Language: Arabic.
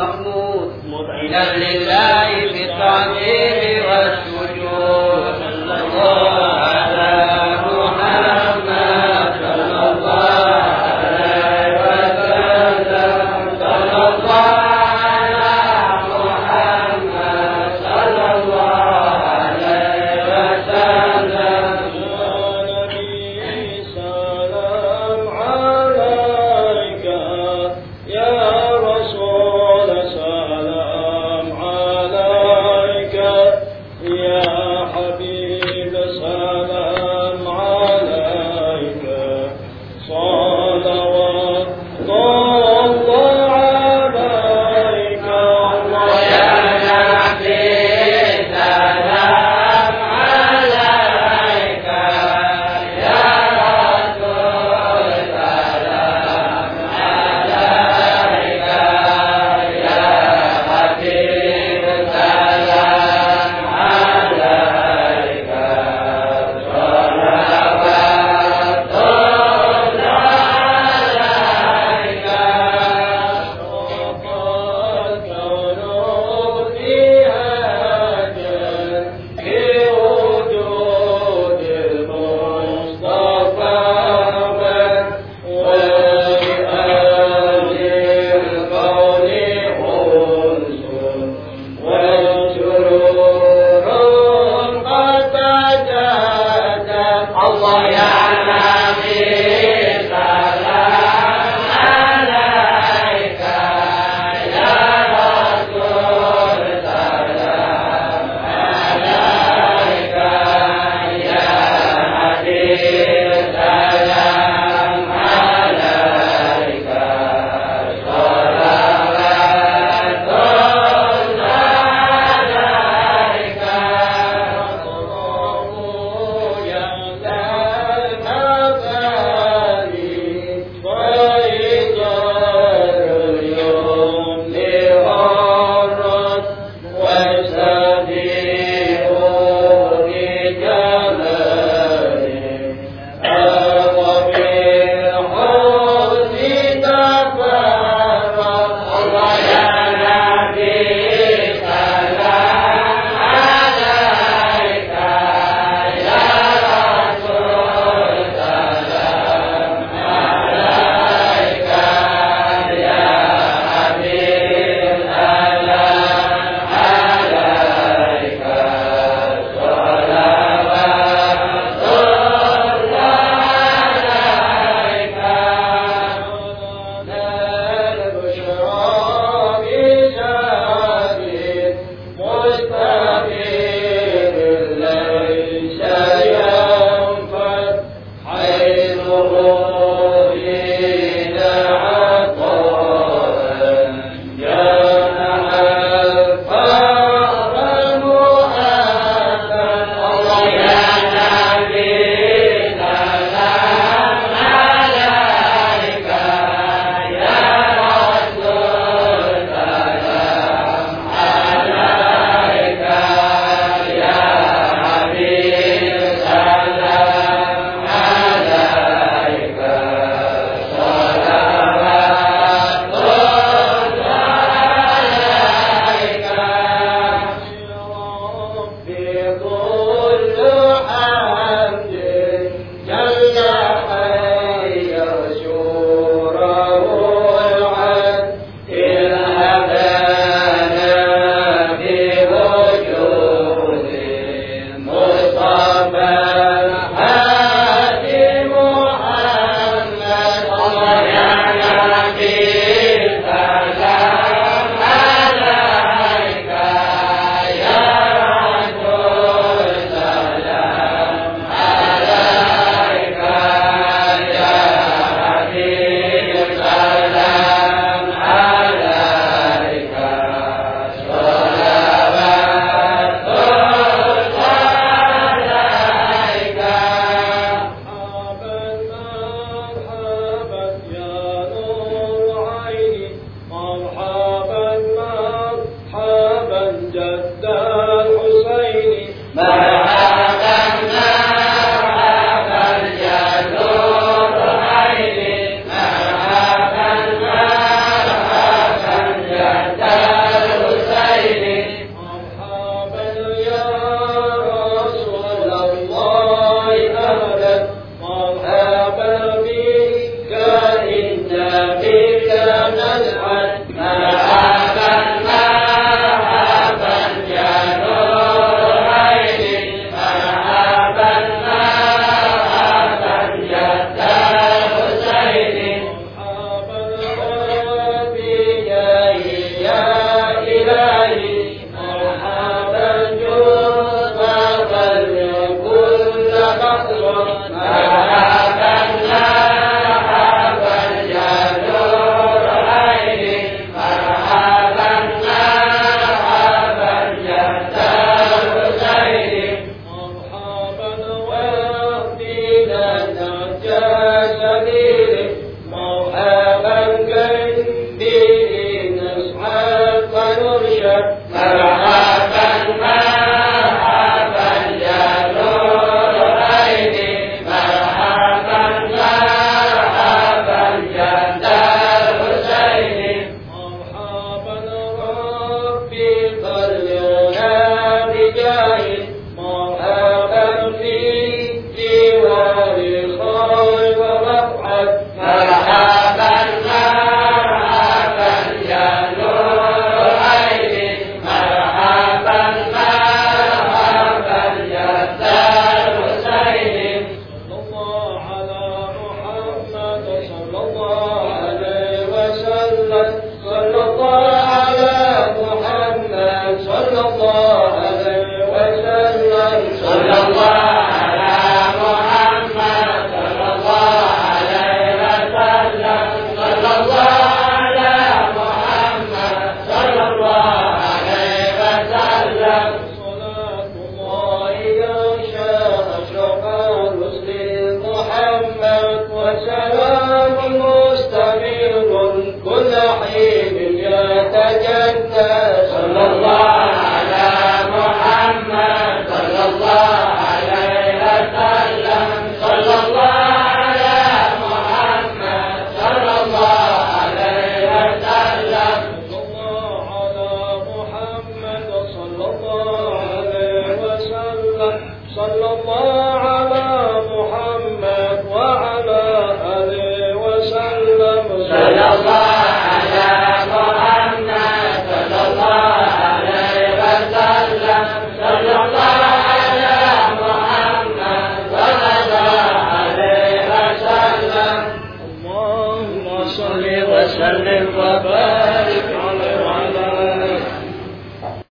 محمود مذعنا لله في التعظيم just a